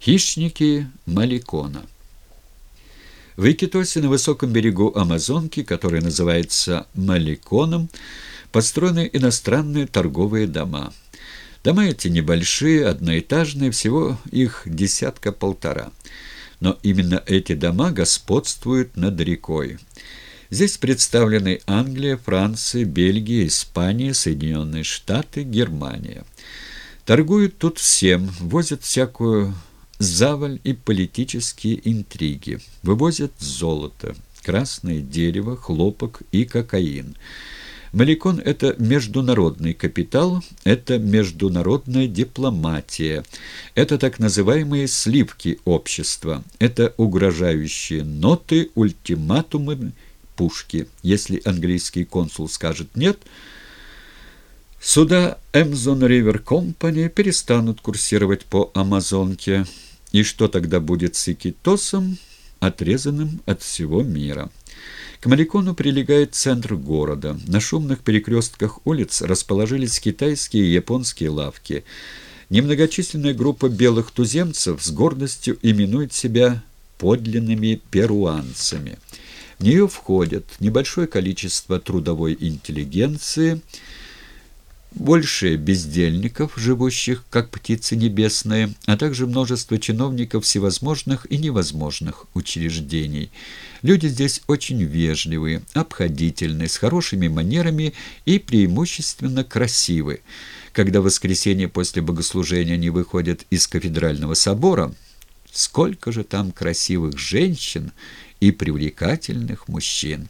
Хищники Маликона. В Икитосе на высоком берегу Амазонки, который называется Маликоном, построены иностранные торговые дома. Дома эти небольшие, одноэтажные, всего их десятка-полтора. Но именно эти дома господствуют над рекой. Здесь представлены Англия, Франция, Бельгия, Испания, Соединенные Штаты, Германия. Торгуют тут всем, возят всякую заваль и политические интриги, вывозят золото, красное дерево, хлопок и кокаин. Маликон – это международный капитал, это международная дипломатия, это так называемые сливки общества, это угрожающие ноты, ультиматумы, пушки. Если английский консул скажет «нет», суда Эмзон Ривер Компани перестанут курсировать по Амазонке. И что тогда будет с Икитосом, отрезанным от всего мира? К Маликону прилегает центр города. На шумных перекрестках улиц расположились китайские и японские лавки. Немногочисленная группа белых туземцев с гордостью именует себя подлинными перуанцами. В нее входят небольшое количество трудовой интеллигенции, больше бездельников, живущих как птицы небесные, а также множество чиновников всевозможных и невозможных учреждений. Люди здесь очень вежливые, обходительные, с хорошими манерами и преимущественно красивы. Когда в воскресенье после богослужения они выходят из кафедрального собора, сколько же там красивых женщин и привлекательных мужчин.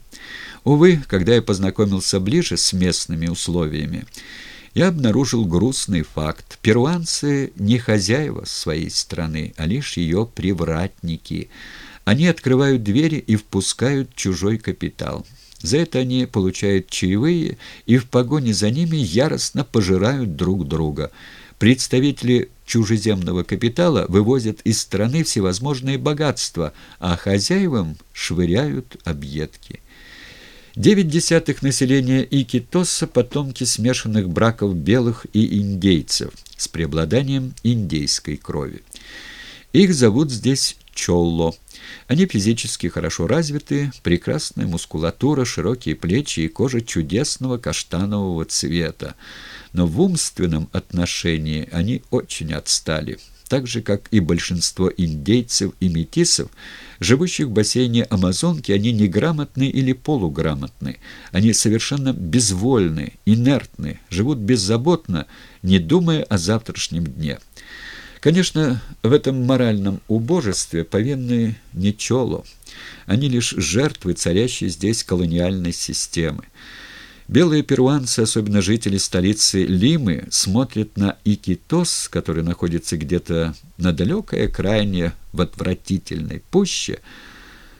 Увы, когда я познакомился ближе с местными условиями, я обнаружил грустный факт. Перуанцы не хозяева своей страны, а лишь ее привратники. Они открывают двери и впускают чужой капитал. За это они получают чаевые и в погоне за ними яростно пожирают друг друга. Представители чужеземного капитала вывозят из страны всевозможные богатства, а хозяевам швыряют объедки. Девять десятых населения Икитоса – потомки смешанных браков белых и индейцев с преобладанием индейской крови. Их зовут здесь Чолло. Они физически хорошо развиты, прекрасная мускулатура, широкие плечи и кожа чудесного каштанового цвета. Но в умственном отношении они очень отстали так же, как и большинство индейцев и метисов, живущих в бассейне Амазонки, они неграмотны или полуграмотны. Они совершенно безвольны, инертны, живут беззаботно, не думая о завтрашнем дне. Конечно, в этом моральном убожестве повинны не Чоло. Они лишь жертвы царящей здесь колониальной системы. Белые перуанцы, особенно жители столицы Лимы, смотрят на Икитос, который находится где-то на далекой окраине в отвратительной пуще,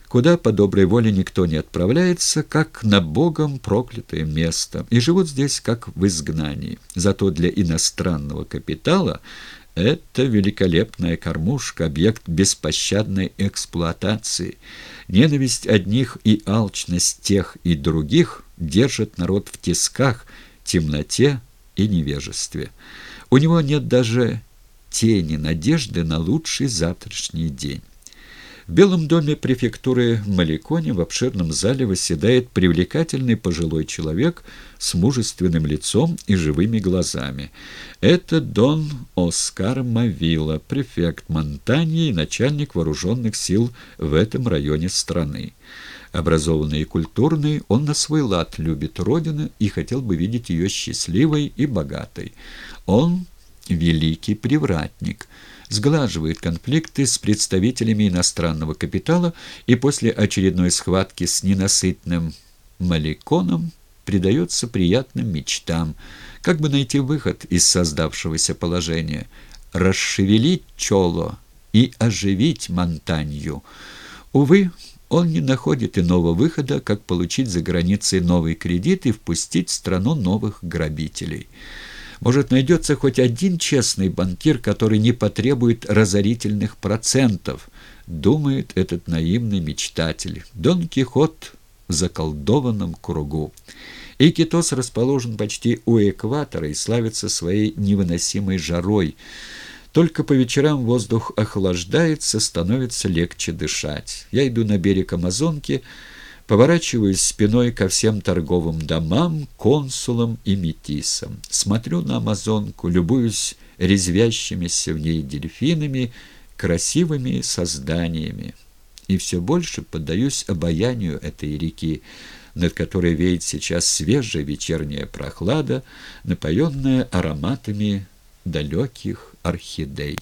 куда по доброй воле никто не отправляется, как на богом проклятое место, и живут здесь как в изгнании. Зато для иностранного капитала это великолепная кормушка, объект беспощадной эксплуатации. Ненависть одних и алчность тех и других – держит народ в тисках, темноте и невежестве. У него нет даже тени надежды на лучший завтрашний день. В Белом доме префектуры в Маликоне в обширном зале восседает привлекательный пожилой человек с мужественным лицом и живыми глазами. Это Дон Оскар Мавила, префект Монтании и начальник вооруженных сил в этом районе страны. Образованный и культурный, он на свой лад любит родину и хотел бы видеть ее счастливой и богатой. Он великий привратник, сглаживает конфликты с представителями иностранного капитала и после очередной схватки с ненасытным Маликоном предается приятным мечтам, как бы найти выход из создавшегося положения, расшевелить Чоло и оживить Монтанью. Увы, он не находит иного выхода, как получить за границей новый кредит и впустить в страну новых грабителей. Может, найдется хоть один честный банкир, который не потребует разорительных процентов, думает этот наивный мечтатель. Дон Кихот в заколдованном кругу. Икитос расположен почти у экватора и славится своей невыносимой жарой. Только по вечерам воздух охлаждается, становится легче дышать. Я иду на берег Амазонки, поворачиваюсь спиной ко всем торговым домам, консулам и метисам. Смотрю на Амазонку, любуюсь резвящимися в ней дельфинами, красивыми созданиями. И все больше поддаюсь обаянию этой реки, над которой веет сейчас свежая вечерняя прохлада, напоенная ароматами далеких орхидей.